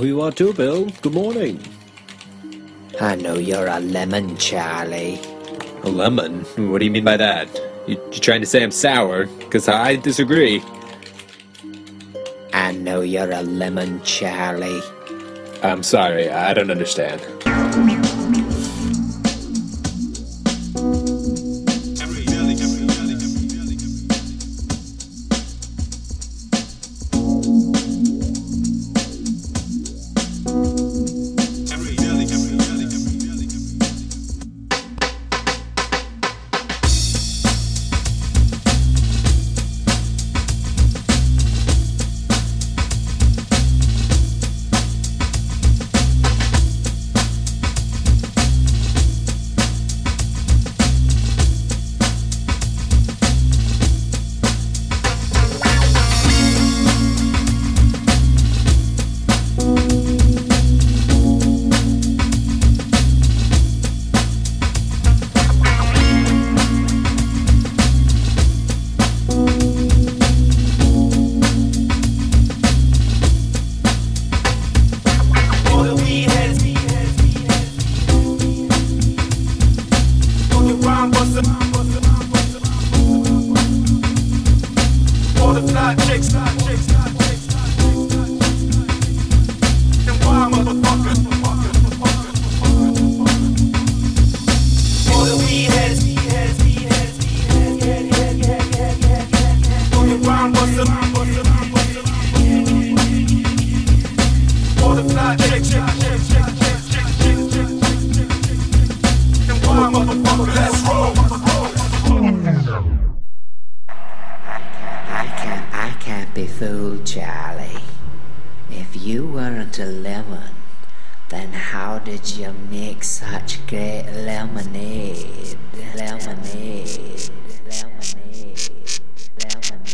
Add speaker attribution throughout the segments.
Speaker 1: who you are
Speaker 2: too, Bill. Good morning.
Speaker 1: I know you're a lemon, Charlie.
Speaker 3: A lemon? What do you mean by that? You, you trying to say I'm sour? Because I disagree.
Speaker 1: I know you're a lemon, Charlie.
Speaker 3: I'm sorry, I don't understand.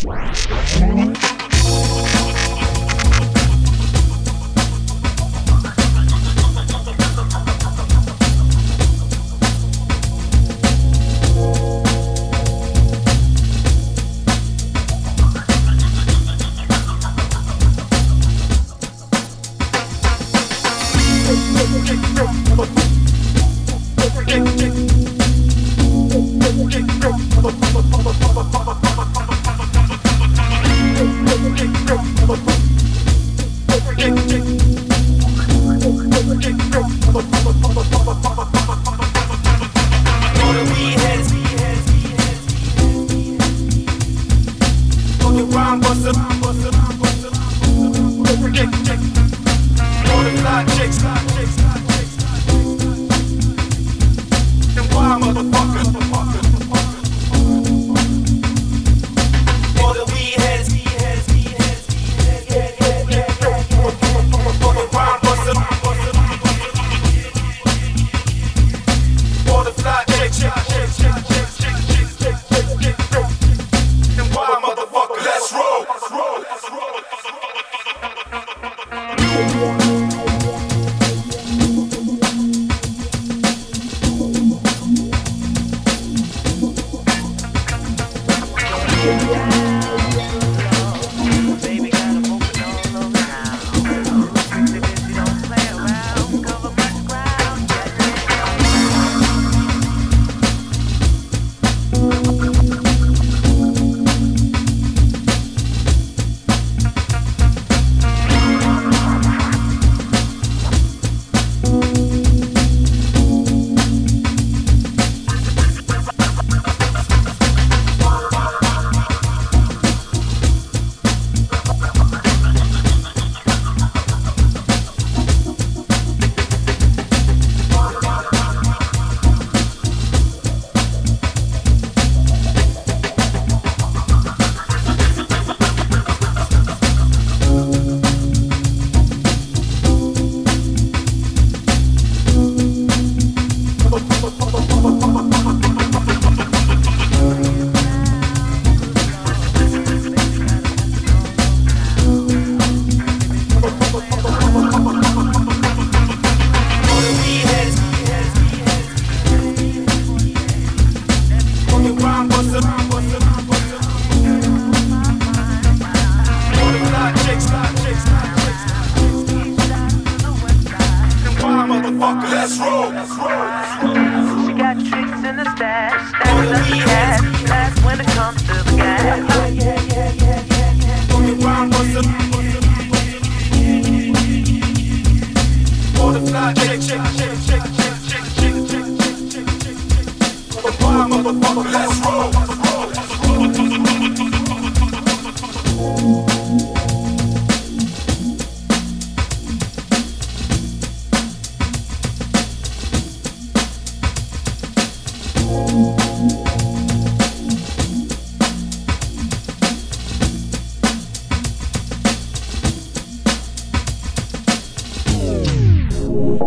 Speaker 4: Transmission.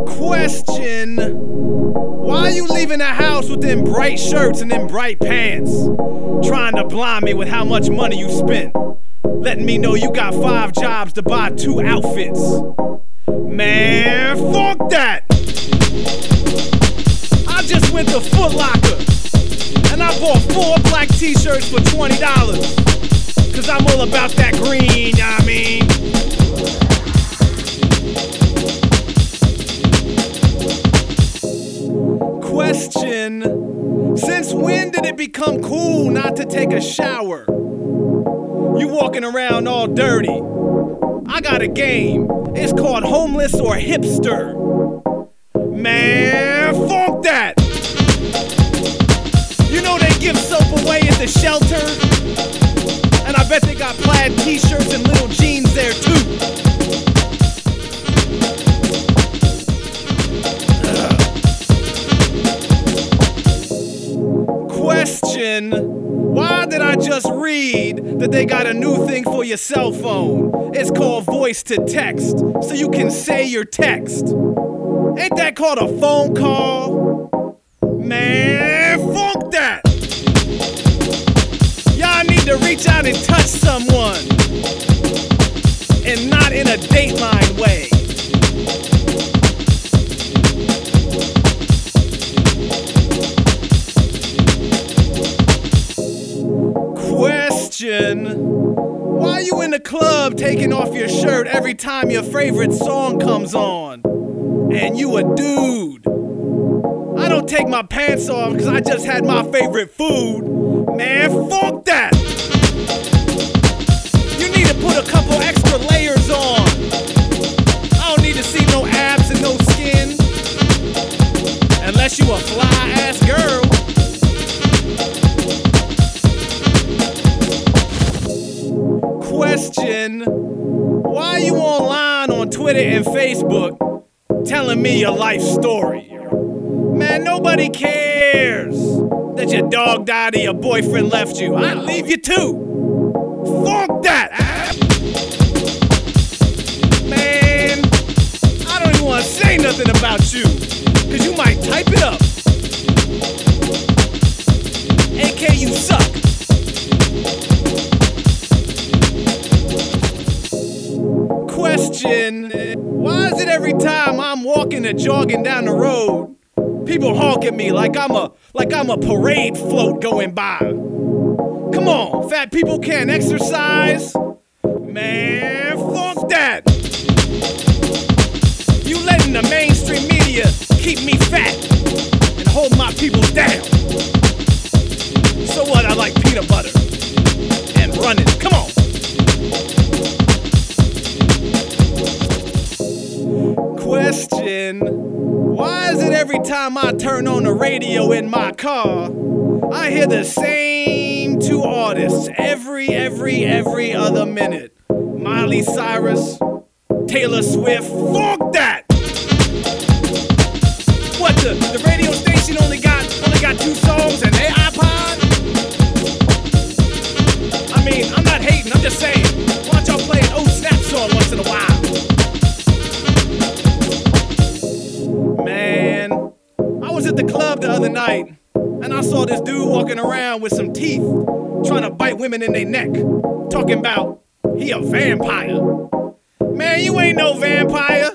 Speaker 4: Question Why are you leaving the house with them bright shirts and them bright pants? Trying to blind me with how much money you spent. Letting me know you got five jobs to buy two outfits. Man, fuck that! I just went to Foot Locker and I bought four black t shirts for $20. Cause I'm all about that green, I mean? Question Since when did it become cool not to take a shower? You walking around all dirty. I got a game. It's called Homeless or Hipster. Man, fuck that! You know they give soap away at the shelter? And I bet they got plaid t shirts and little jeans there too. Question Why did I just read that they got a new thing for your cell phone? It's called voice to text, so you can say your text. Ain't that called a phone call? Man, fuck that! Y'all need to reach out and touch someone, and not in a dateline way. Question Why you in the club taking off your shirt every time your favorite song comes on? And you a dude. I don't take my pants off because I just had my favorite food. Man, fuck that! You need to put a couple extra layers on. I don't need to see no abs and no skin. Unless you a fly Question Why you online on Twitter and Facebook telling me your life story? Man, nobody cares that your dog died or your boyfriend left you. I'd leave you too. Fuck that! Man, I don't even want to say nothing about you, because you might type it up. AK, you suck. Question Why is it every time I'm walking or jogging down the road, people honk at me like I'm a like I'm a parade float going by? Come on, fat people can't exercise. Man, fuck that. You letting the mainstream media keep me fat and hold my people down. So what? I like peanut butter and running. Come on. Question Why is it every time I turn on the radio in my car, I hear the same two artists every, every, every other minute? Miley Cyrus, Taylor Swift. Fuck that! What the the radio station only got only got two songs and their iPod? I mean, I'm not hating, I'm just saying. Why don't y'all play an old snap song once in a while? Other night and I saw this dude walking around with some teeth trying to bite women in their neck, talking about he a vampire. Man, you ain't no vampire.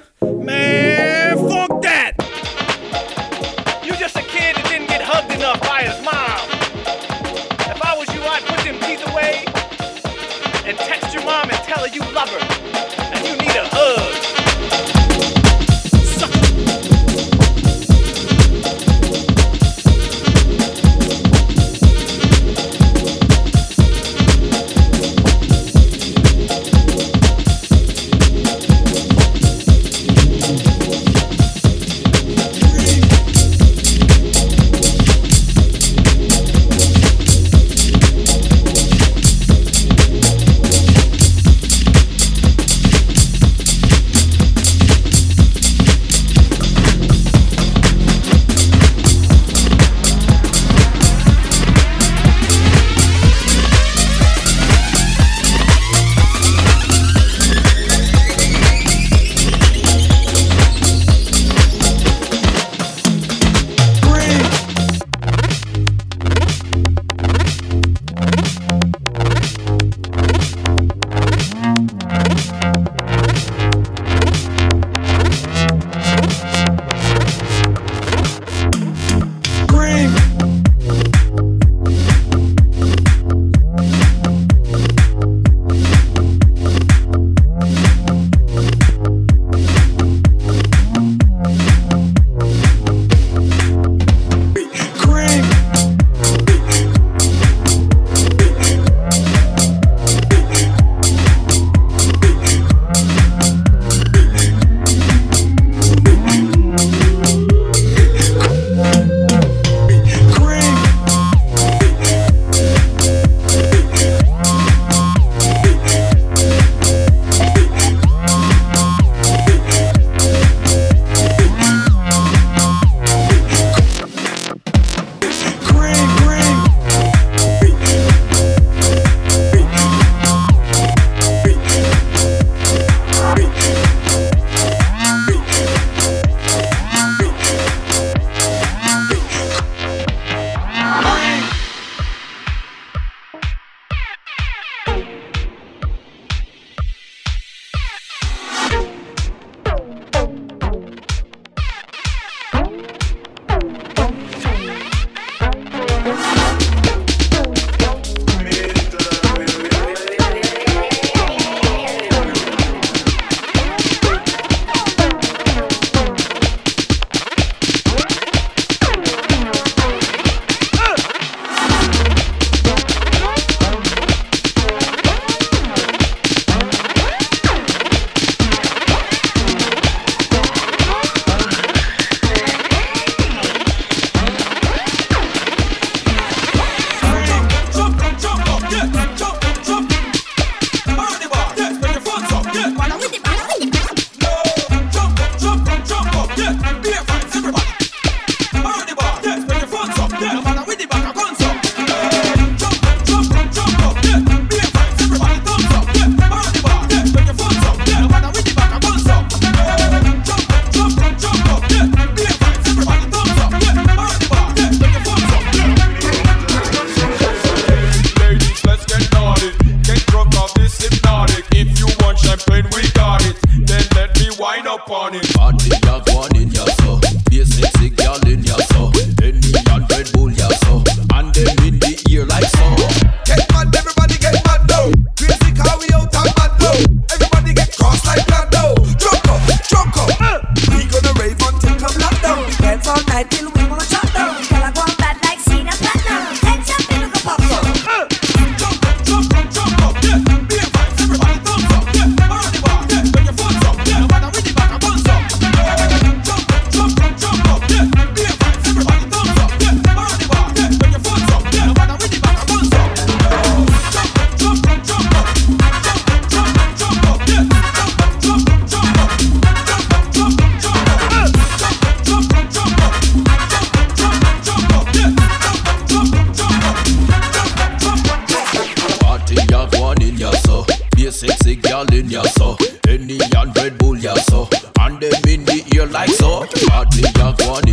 Speaker 5: Hardly ya one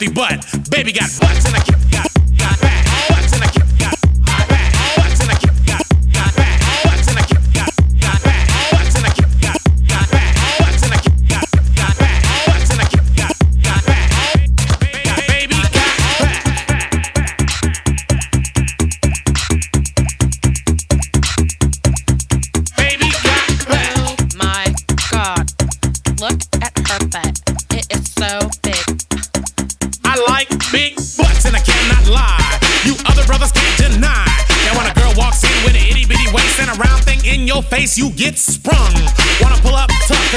Speaker 6: healthy butt. Baby got butts and I can't.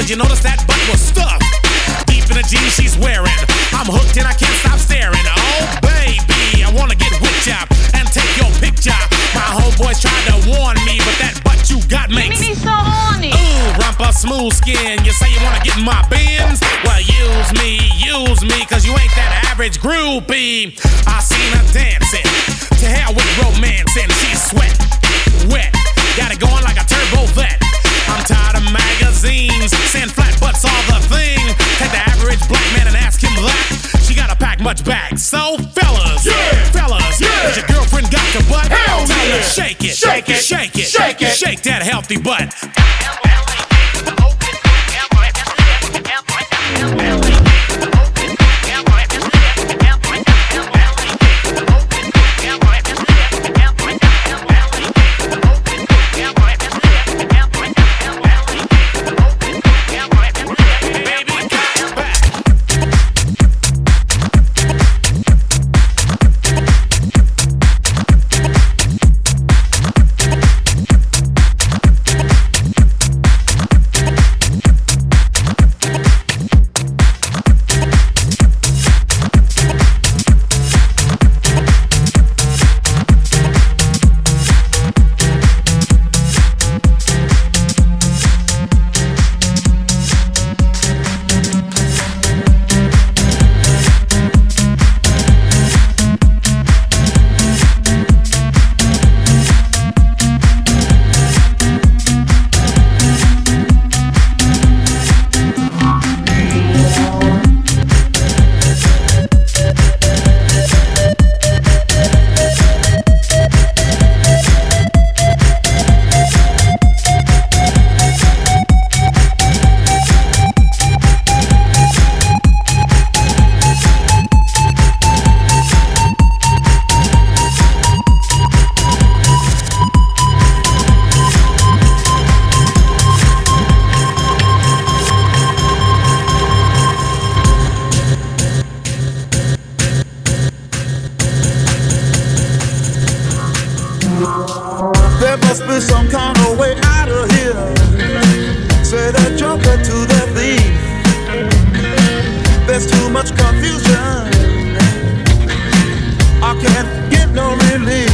Speaker 6: did you notice that butt was stuffed? Deep in the jeans she's wearing. I'm hooked and I can't stop staring. Oh, baby, I wanna get whipped up and take your picture. My homeboys tried to warn me, but that butt you got makes
Speaker 7: me so horny.
Speaker 6: Ooh, rumpa smooth skin. You say you wanna get in my Benz? Well, use me, use me, cause you ain't that average groupie. I seen her dancing to hell with romance and
Speaker 8: she's sweating. off the butt. no relief.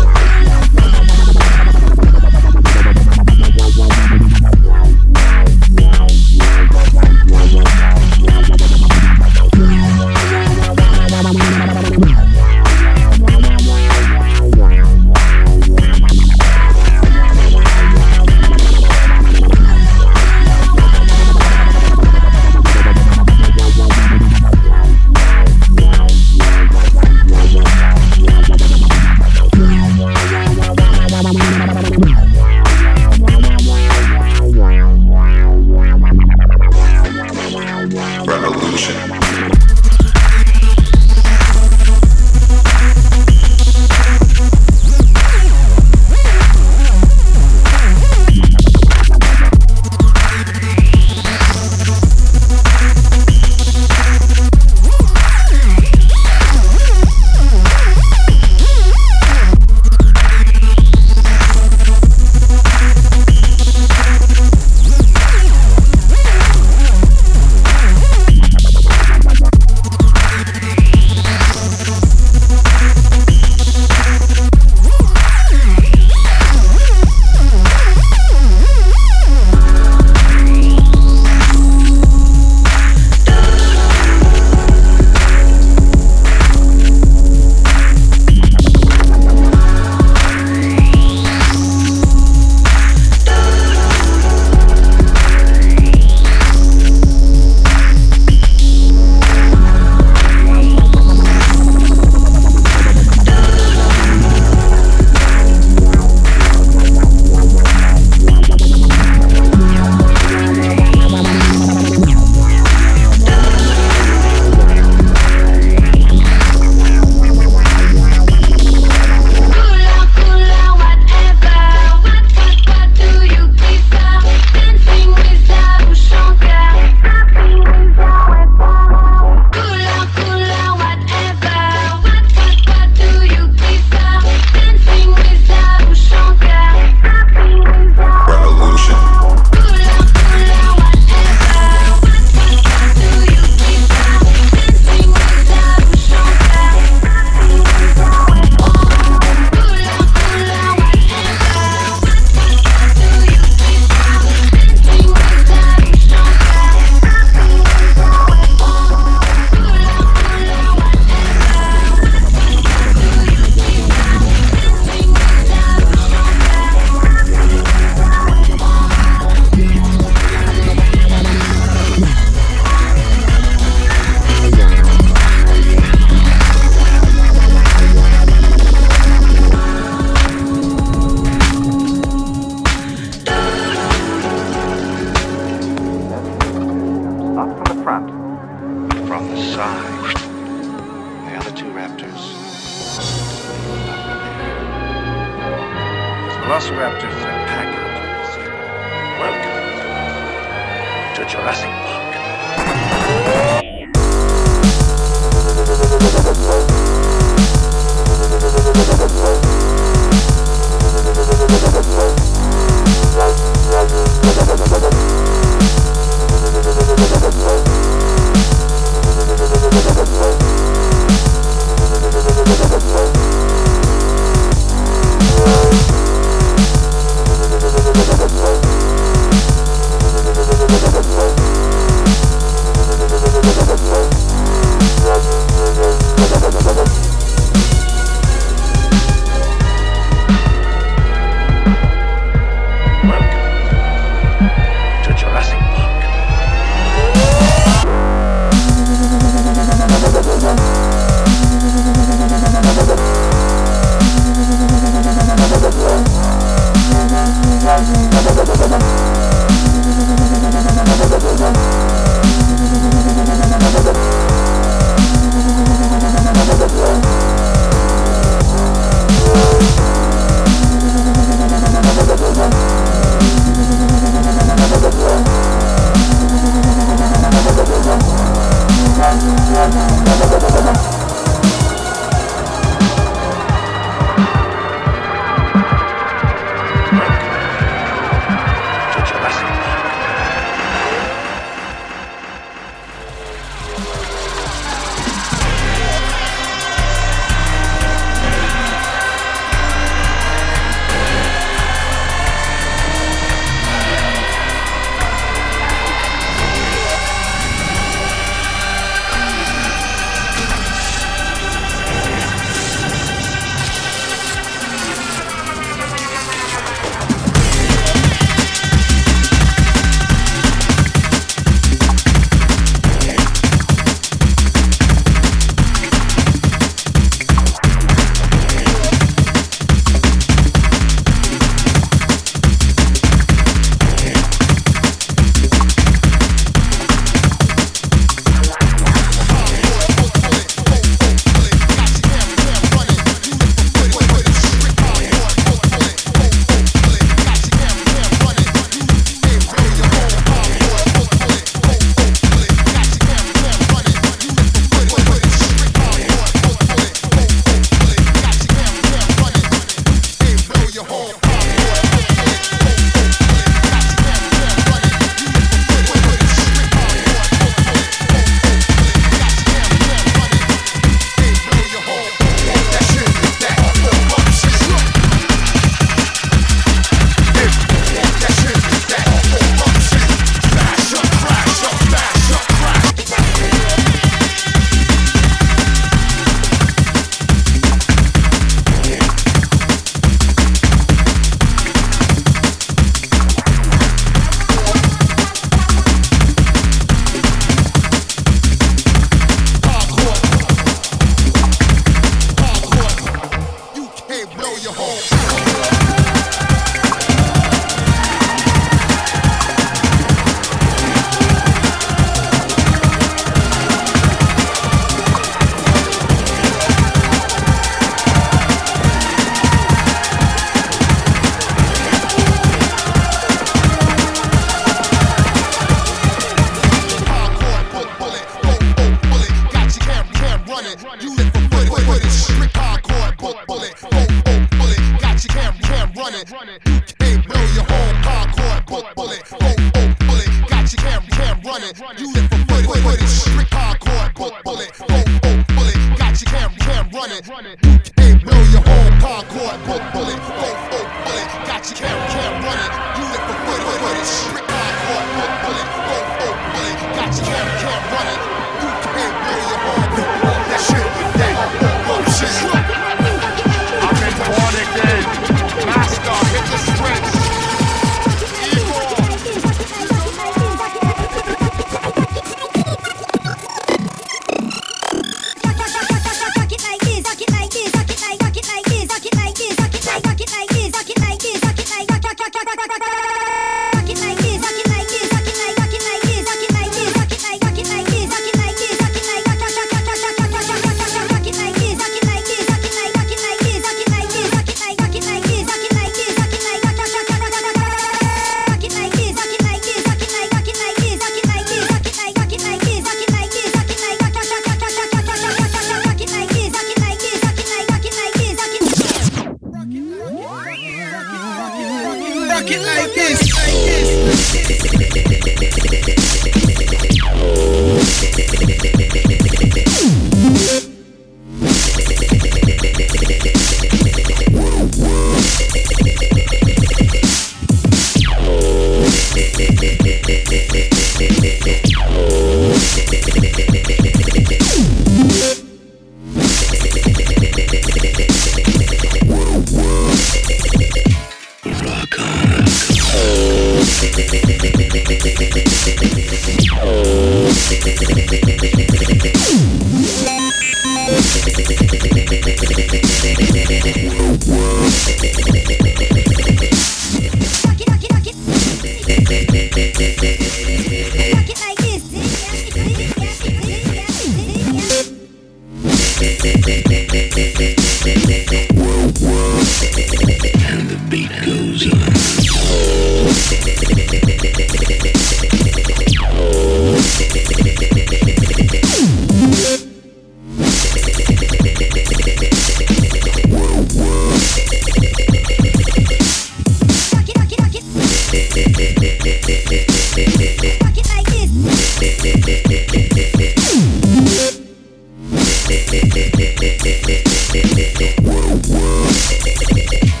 Speaker 8: World,
Speaker 9: world.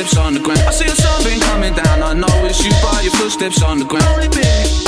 Speaker 9: footsteps on the ground. I see the sun coming down. I know it's you by your footsteps on the ground.